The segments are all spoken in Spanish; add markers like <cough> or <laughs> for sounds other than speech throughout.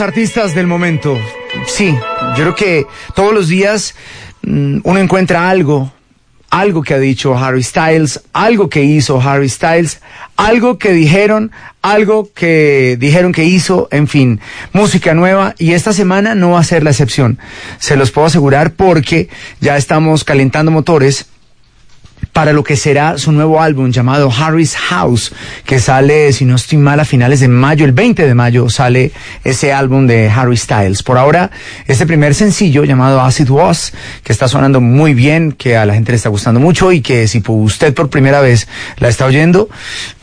artistas del momento. Sí, yo creo que todos los días mm, uno encuentra algo, algo que ha dicho Harry Styles, algo que hizo Harry Styles, algo que dijeron, algo que dijeron que hizo, en fin, música nueva y esta semana no va a ser la excepción. Se los puedo asegurar porque ya estamos calentando motores para lo que será su nuevo álbum llamado Harry's House, que sale, si no estoy mal, a finales de mayo, el 20 de mayo sale ese álbum de Harry Styles. Por ahora, este primer sencillo llamado As It Was, que está sonando muy bien, que a la gente le está gustando mucho y que si usted por primera vez la está oyendo,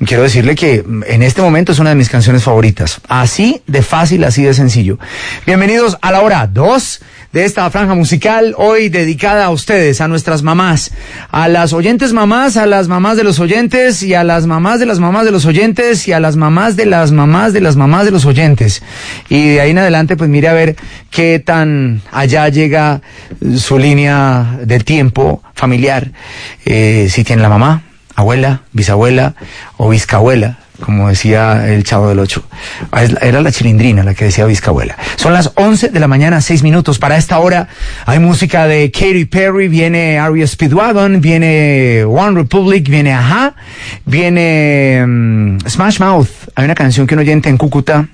quiero decirle que en este momento es una de mis canciones favoritas. Así de fácil, así de sencillo. Bienvenidos a la hora 2 de esta franja musical, hoy dedicada a ustedes, a nuestras mamás, a las oyentes mamás, a las mamás de los oyentes y a las mamás de las mamás de los oyentes y a las mamás de las mamás de las mamás de los oyentes. Y de ahí en adelante, pues mire a ver qué tan allá llega su línea del tiempo familiar, eh, si tiene la mamá, abuela, bisabuela o bisabuela como decía el chavo del 8. Era la chilindrina la que decía Vizcabuela. Son las 11 de la mañana, 6 minutos. Para esta hora hay música de Katy Perry, viene Aria Speedwagon, viene One Republic, viene Aja, viene um, Smash Mouth. Hay una canción que un oyente en Cúcuta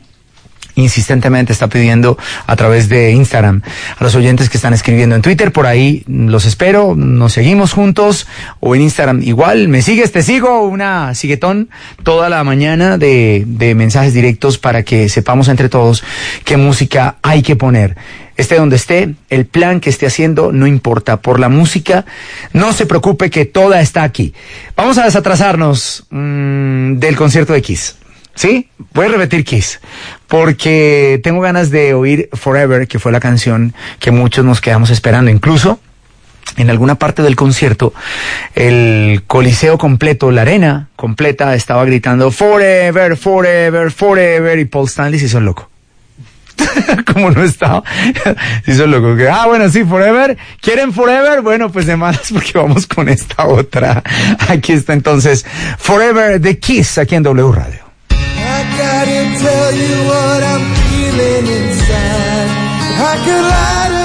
insistentemente está pidiendo a través de Instagram a los oyentes que están escribiendo en Twitter. Por ahí los espero, nos seguimos juntos o en Instagram igual. Me sigues, te sigo, una siguetón toda la mañana de, de mensajes directos para que sepamos entre todos qué música hay que poner. Esté donde esté, el plan que esté haciendo, no importa. Por la música, no se preocupe que toda está aquí. Vamos a desatrasarnos mmm, del concierto de Kiss. ¿Sí? Voy a repetir Kiss, porque tengo ganas de oír Forever, que fue la canción que muchos nos quedamos esperando. Incluso, en alguna parte del concierto, el coliseo completo, la arena completa, estaba gritando Forever, Forever, Forever, y Paul Stanley se hizo loco. <laughs> Como no estaba, se hizo loco. Que, ah, bueno, sí, Forever. ¿Quieren Forever? Bueno, pues de malas porque vamos con esta otra. Aquí está entonces Forever de Kiss, aquí en W Radio. Tell you what I'm feeling inside. I could lie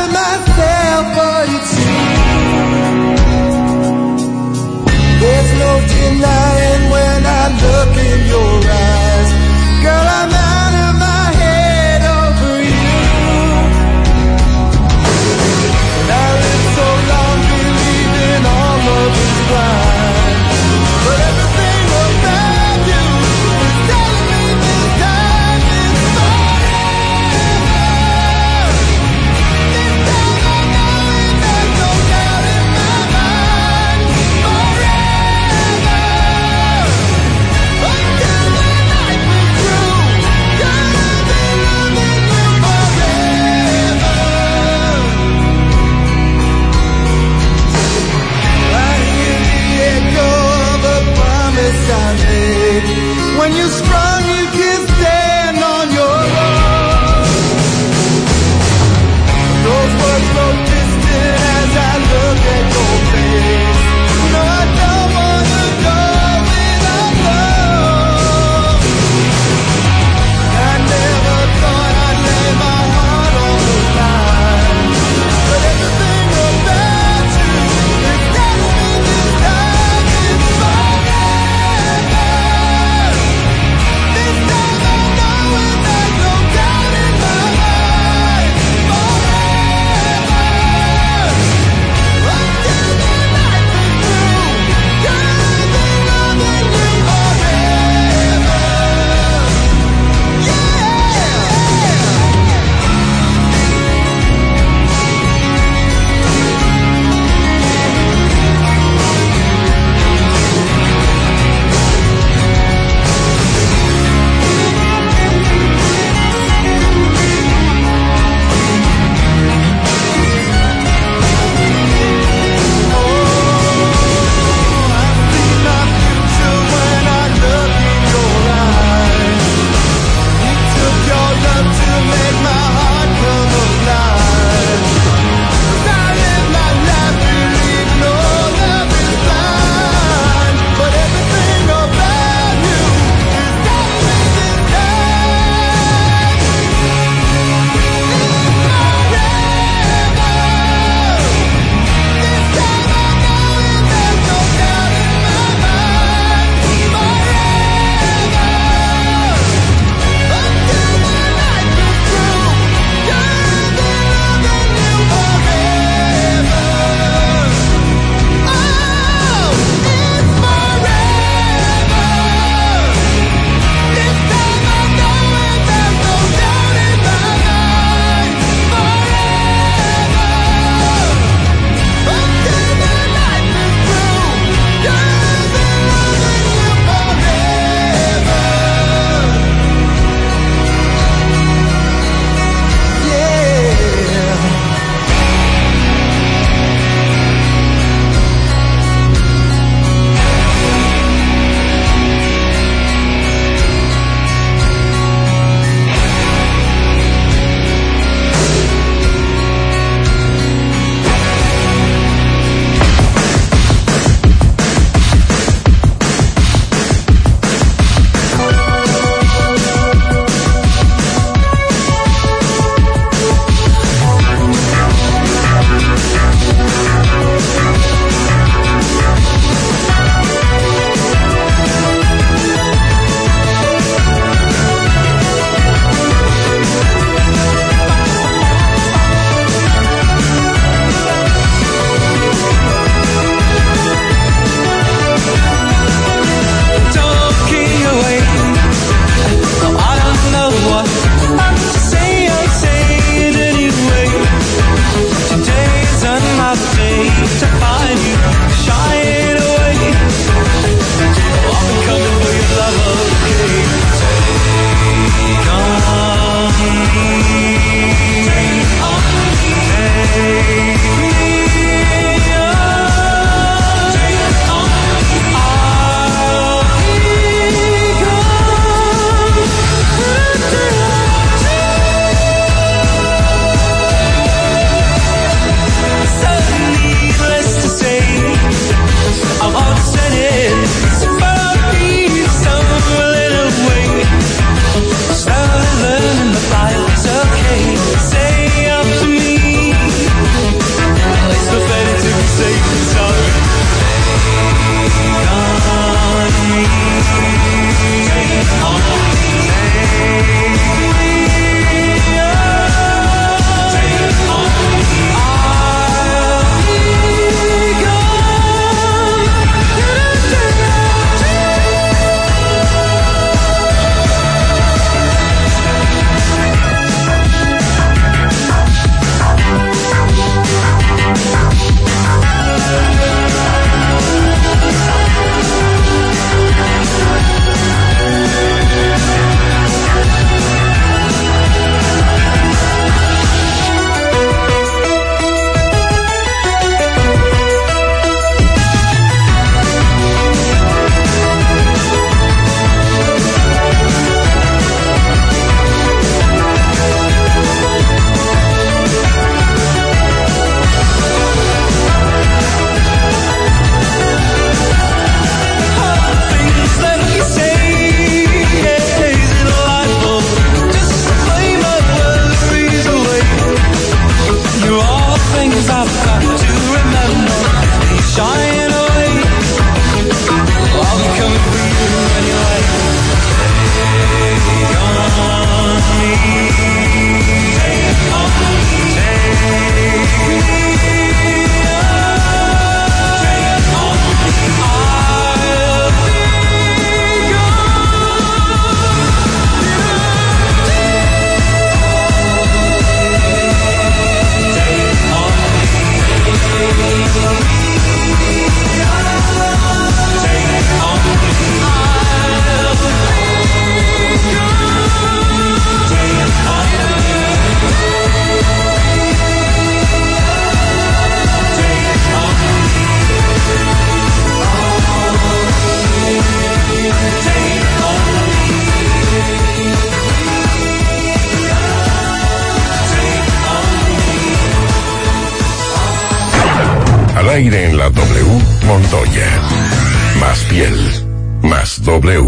W.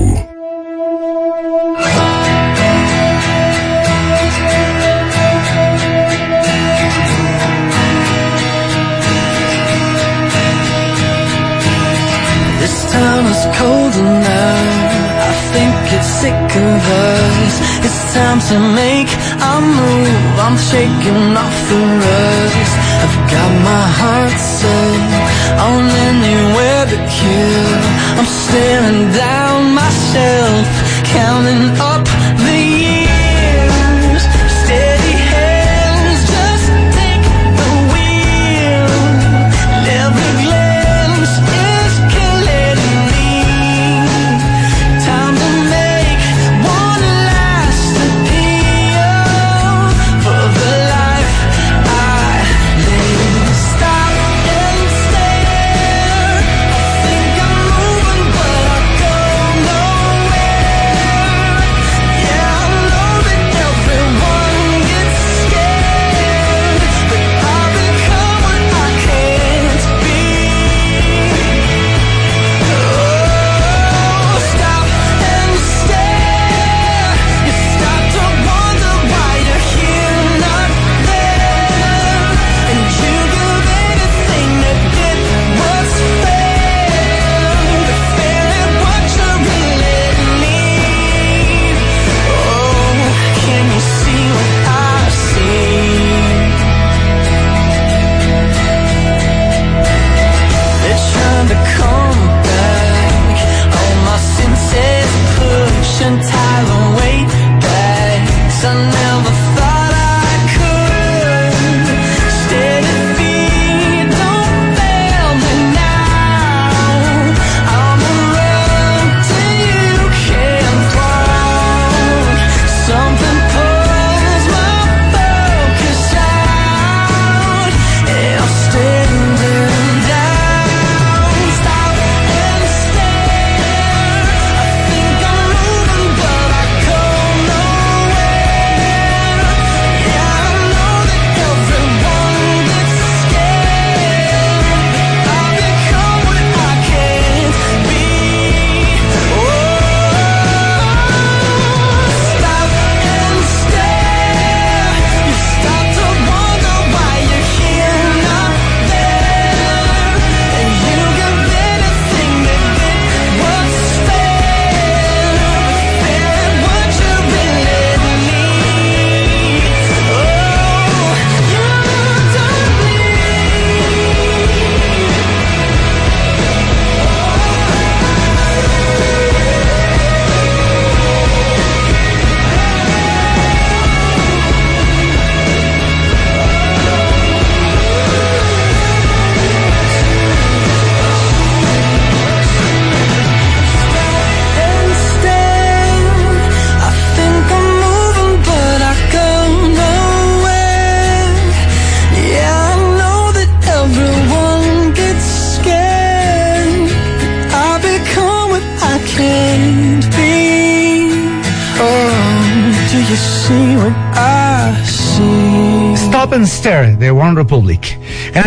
This town is colder now. I think it's sick of us. It's time to make a move. I'm shaking off the rust. I've got my heart set on anywhere but here. I'm staring down myself, counting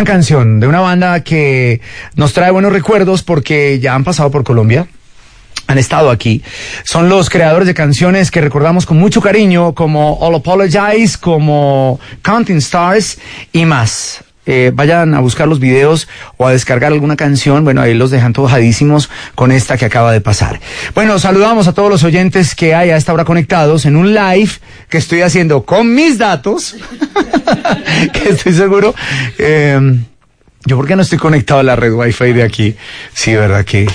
Canción de una banda que nos trae buenos recuerdos porque ya han pasado por Colombia. Han estado aquí. Son los creadores de canciones que recordamos con mucho cariño, como All Apologize, como Counting Stars y más. Eh, vayan a buscar los videos o a descargar alguna canción. Bueno, ahí los dejan tojadísimos con esta que acaba de pasar. Bueno, saludamos a todos los oyentes que hay a esta hora conectados en un live que estoy haciendo con mis datos, <laughs> que estoy seguro. eh, yo porque no estoy conectado a la red wifi de aquí. Sí, verdad que.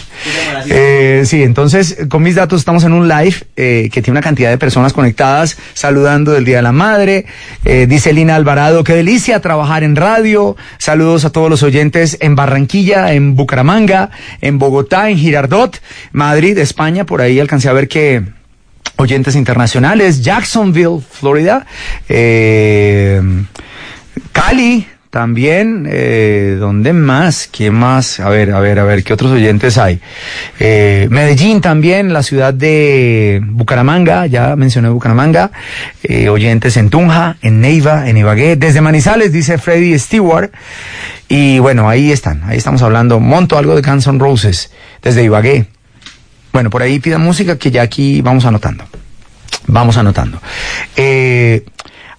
Eh, sí, entonces con mis datos estamos en un live eh, que tiene una cantidad de personas conectadas saludando del Día de la Madre. Eh, dice Lina Alvarado, qué delicia trabajar en radio. Saludos a todos los oyentes en Barranquilla, en Bucaramanga, en Bogotá, en Girardot, Madrid, España. Por ahí alcancé a ver que oyentes internacionales, Jacksonville, Florida, eh, Cali, también. Eh, ¿Dónde más? ¿Quién más? A ver, a ver, a ver, ¿qué otros oyentes hay? Eh, Medellín también, la ciudad de Bucaramanga, ya mencioné Bucaramanga. Eh, oyentes en Tunja, en Neiva, en Ibagué. Desde Manizales, dice Freddy Stewart. Y bueno, ahí están, ahí estamos hablando. Monto algo de Guns N' Roses, desde Ibagué. Bueno, por ahí pidan música que ya aquí vamos anotando. Vamos anotando. Eh,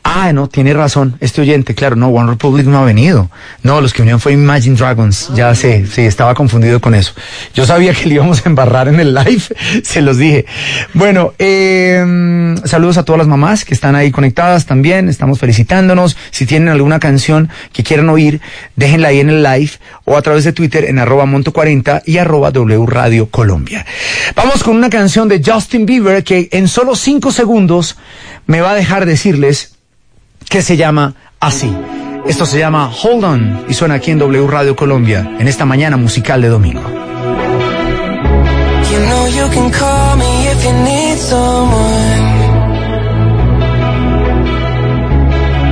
ah, no, tiene razón. Este oyente, claro, no, One Republic no ha venido. No, los que vinieron fue Imagine Dragons. Ya sé, sí, estaba confundido con eso. Yo sabía que le íbamos a embarrar en el live, <laughs> se los dije. Bueno, eh, saludos a todas las mamás que están ahí conectadas también. Estamos felicitándonos. Si tienen alguna canción que quieran oír, déjenla ahí en el live o a través de Twitter en arroba monto40 y arroba W Radio Colombia. Vamos con una canción de Justin Bieber que en solo cinco segundos me va a dejar decirles que se llama así. Esto se llama Hold On y suena aquí en W Radio Colombia en esta mañana musical de domingo.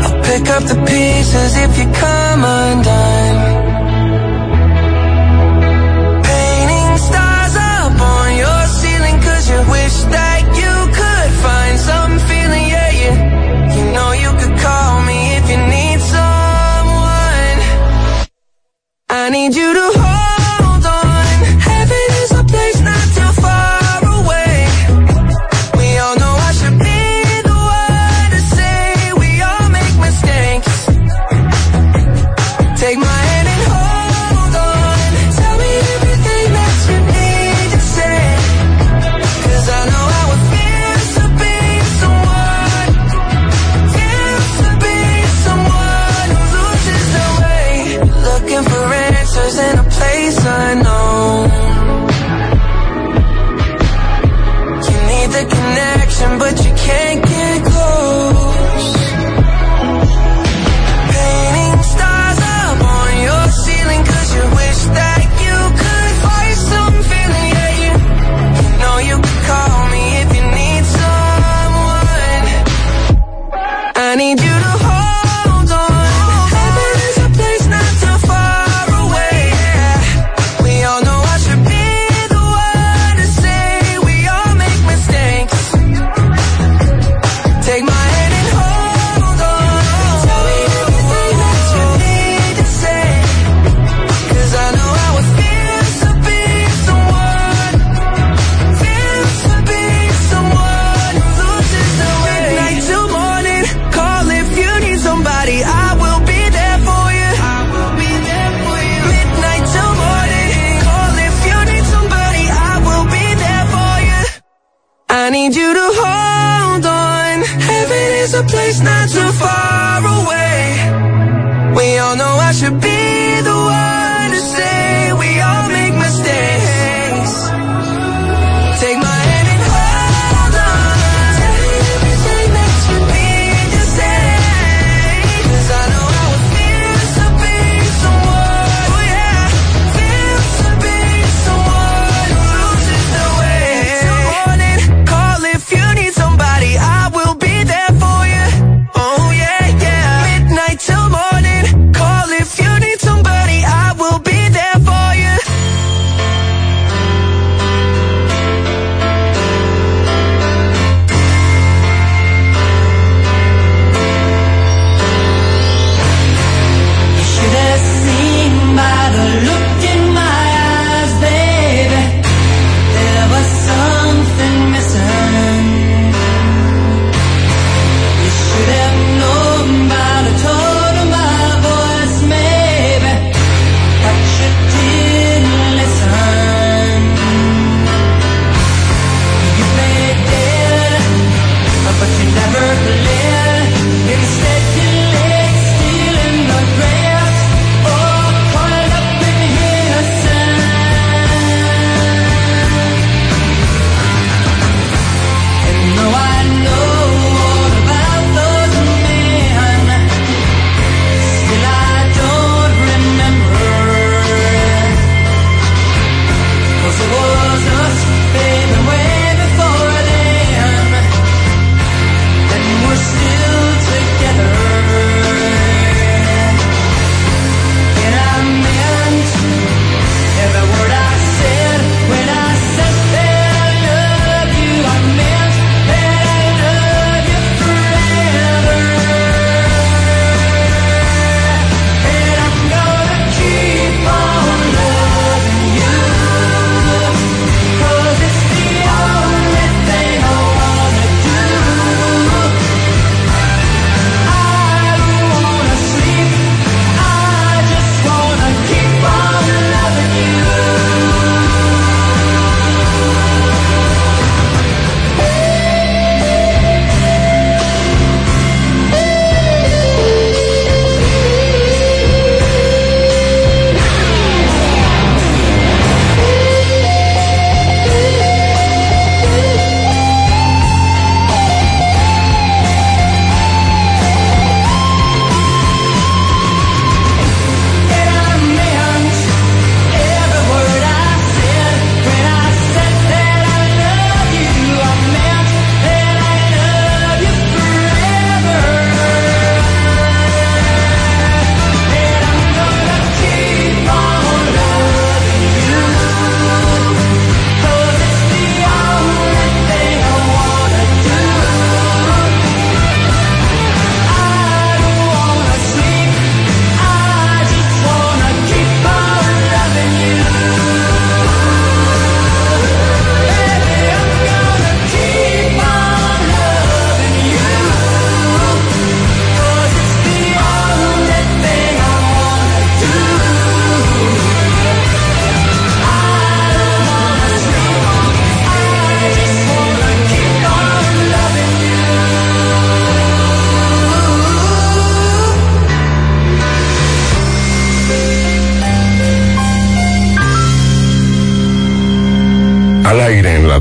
I'll pick up the pieces if you come. I need you to hold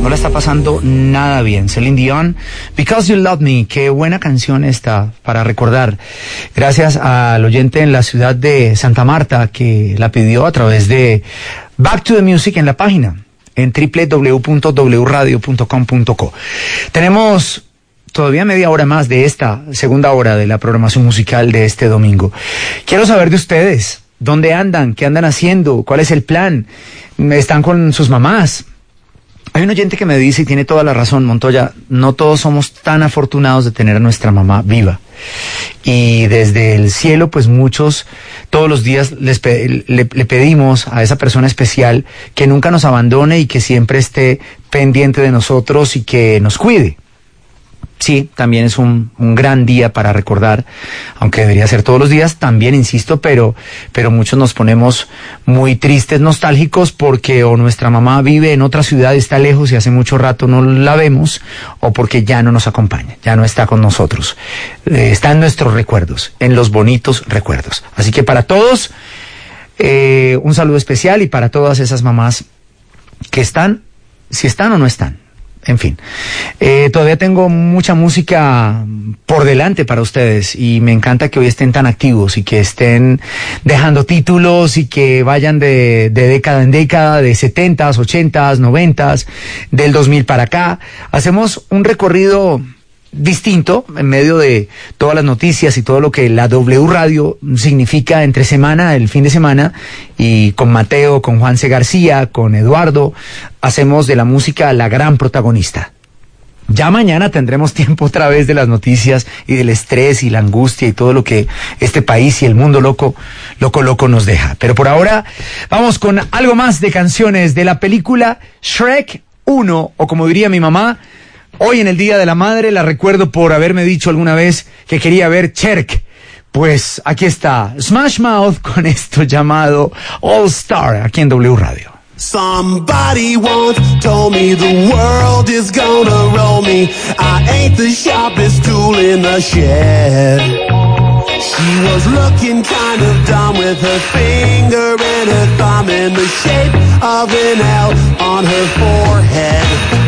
No la está pasando nada bien. Celine Dion, Because You Love Me. Qué buena canción esta para recordar. Gracias al oyente en la ciudad de Santa Marta que la pidió a través de Back to the Music en la página en www.wradio.com.co. Tenemos todavía media hora más de esta segunda hora de la programación musical de este domingo. Quiero saber de ustedes. ¿Dónde andan? ¿Qué andan haciendo? ¿Cuál es el plan? ¿Están con sus mamás? Hay un oyente que me dice, y tiene toda la razón, Montoya, no todos somos tan afortunados de tener a nuestra mamá viva. Y desde el cielo, pues muchos, todos los días les le pedimos a esa persona especial que nunca nos abandone y que siempre esté pendiente de nosotros y que nos cuide. Sí, también es un, un gran día para recordar, aunque debería ser todos los días, también insisto, pero, pero muchos nos ponemos muy tristes, nostálgicos, porque o nuestra mamá vive en otra ciudad, está lejos y hace mucho rato no la vemos, o porque ya no nos acompaña, ya no está con nosotros. Eh, está en nuestros recuerdos, en los bonitos recuerdos. Así que para todos, eh, un saludo especial y para todas esas mamás que están, si están o no están. En fin, eh, todavía tengo mucha música por delante para ustedes y me encanta que hoy estén tan activos y que estén dejando títulos y que vayan de, de década en década, de 70s, 80s, 90s, del 2000 para acá. Hacemos un recorrido distinto en medio de todas las noticias y todo lo que la W Radio significa entre semana, el fin de semana, y con Mateo, con Juanse García, con Eduardo, hacemos de la música la gran protagonista. Ya mañana tendremos <laughs> tiempo otra vez de las noticias y del estrés y la angustia y todo lo que este país y el mundo loco, loco, loco nos deja. Pero por ahora vamos con algo más de canciones de la película Shrek 1, o como diría mi mamá, Hoy en el Día de la Madre la recuerdo por haberme dicho alguna vez que quería ver Cherk. Pues aquí está Smash Mouth <laughs> con esto llamado All Star aquí en W Radio. Somebody once told me the world is gonna roll me. I ain't the sharpest tool in the shed. She was looking kind of dumb with her finger and her thumb in the shape of an L on her forehead.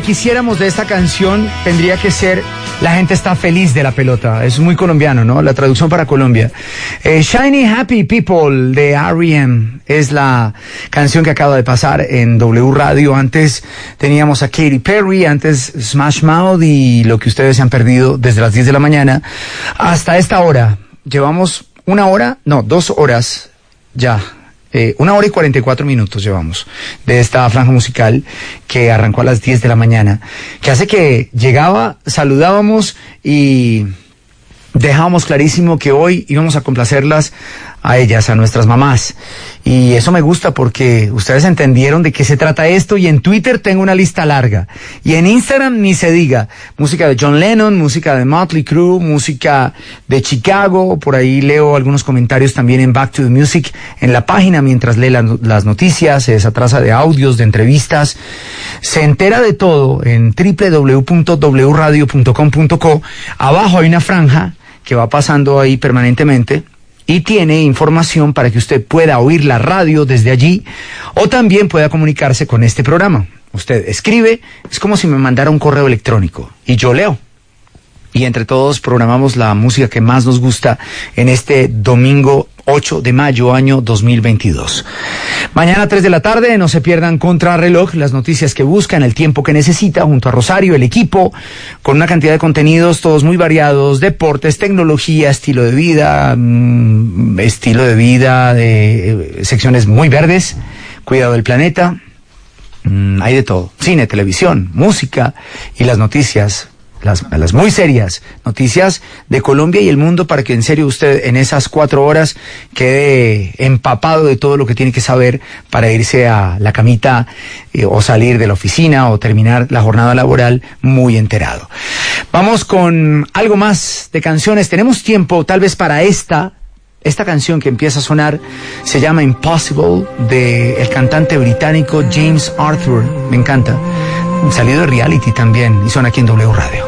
Quisiéramos de esta canción tendría que ser La gente está feliz de la pelota. Es muy colombiano, ¿no? La traducción para Colombia. Eh, Shiny Happy People de R.E.M. es la canción que acaba de pasar en W Radio. Antes teníamos a Katy Perry, antes Smash Mouth y lo que ustedes han perdido desde las 10 de la mañana hasta esta hora. Llevamos una hora, no, dos horas ya eh, una hora y 44 minutos llevamos de esta franja musical que arrancó a las 10 de la mañana, que hace que llegaba, saludábamos y dejábamos clarísimo que hoy íbamos a complacerlas a ellas, a nuestras mamás. Y eso me gusta porque ustedes entendieron de qué se trata esto y en Twitter tengo una lista larga. Y en Instagram ni se diga. Música de John Lennon, música de Motley Crue, música de Chicago. Por ahí leo algunos comentarios también en Back to the Music en la página mientras lee la- las noticias, se desatrasa de audios, de entrevistas. Se entera de todo en www.wradio.com.co. Abajo hay una franja que va pasando ahí permanentemente y tiene información para que usted pueda oír la radio desde allí o también pueda comunicarse con este programa. Usted escribe, es como si me mandara un correo electrónico y yo leo. Y entre todos programamos la música que más nos gusta en este domingo 8 de mayo año 2022. Mañana a 3 de la tarde no se pierdan Contrarreloj, las noticias que buscan, el tiempo que necesita, junto a Rosario, el equipo, con una cantidad de contenidos todos muy variados, deportes, tecnología, estilo de vida, mm, estilo de vida, de eh, secciones muy verdes, cuidado del planeta, Mm, hay de todo. Cine, televisión, música y las noticias, las, muy serias noticias de Colombia y el mundo para que en serio usted en esas cuatro horas quede empapado de todo lo que tiene que saber para irse a la camita eh, o salir de la oficina o terminar la jornada laboral muy enterado. Vamos con algo más de canciones. Tenemos tiempo tal vez para esta esta canción que empieza a sonar se llama Impossible de el cantante británico James Arthur. Me encanta. Salido de reality también y suena aquí en W Radio.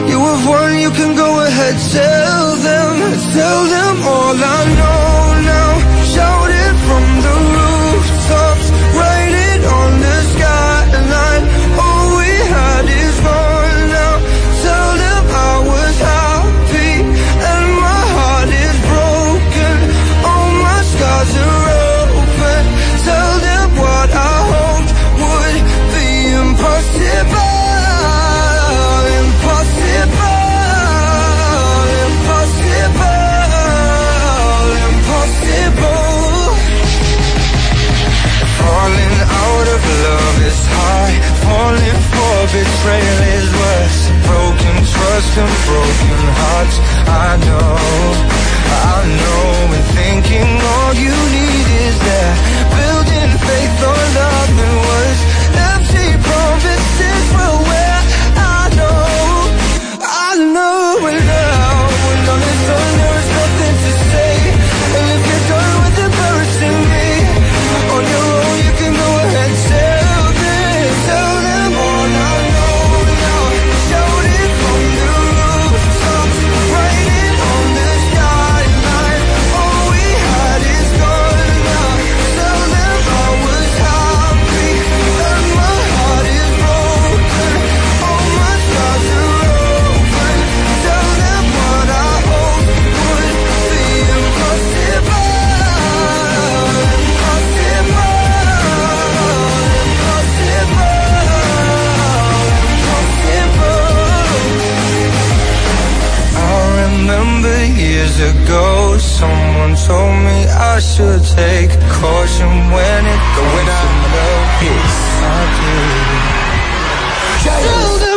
Have won, you can go ahead, tell them, tell them all I know and broken hearts. I know, I know. Ago, someone told me I should take caution when it comes to love. Yes, I did. Tell